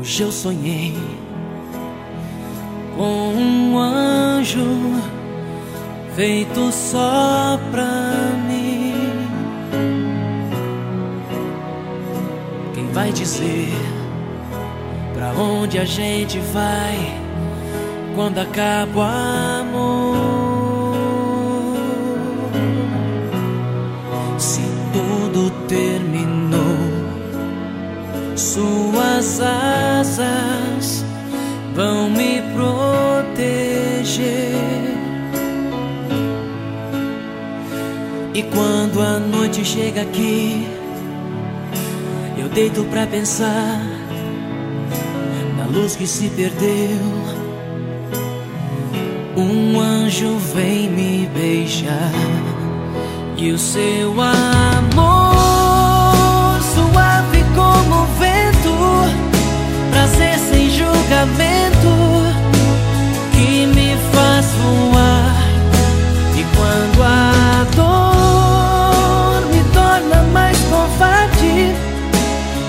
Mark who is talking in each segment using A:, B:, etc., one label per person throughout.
A: Hoje eu sonhei com um anjo feito só pra mim. Quem vai dizer pra onde a gente vai quando acaba o amor? Se vão me proteger. E quando a noite chega aqui, eu deito pra pensar na luz que se perdeu. Um anjo vem me beijar e o seu amor sem julgamento que me faz voar. E quando a dor me torna mais covarde,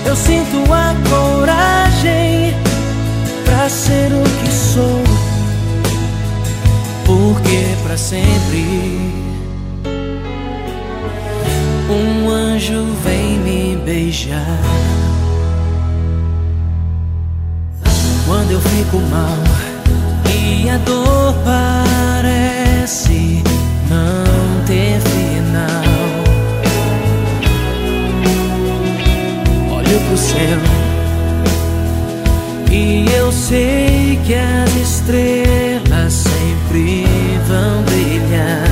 A: eu sinto a coragem pra ser o que sou. Porque pra sempre um anjo vem me beijar. Fico mal e a dor parece não ter final, olho pro céu e eu sei que as estrelas sempre vão brilhar.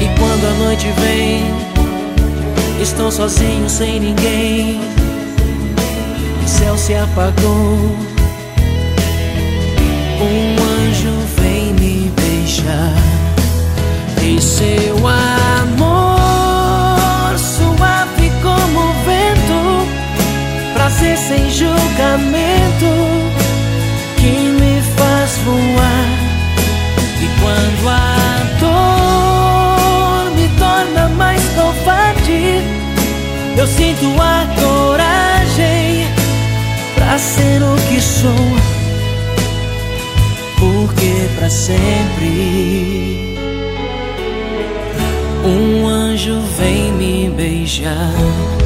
A: E quando a noite vem, estou sozinho sem ninguém. Se apagou. Um anjo vem me beijar. E seu amor suave como o vento, prazer sem julgamento ser o que sou. Porque pra sempre um anjo vem me beijar.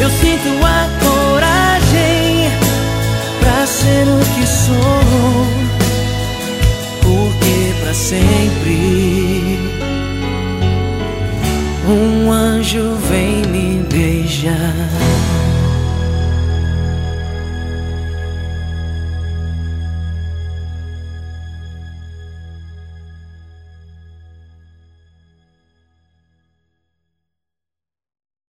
A: Eu sinto a coragem pra ser o que sou, porque pra sempre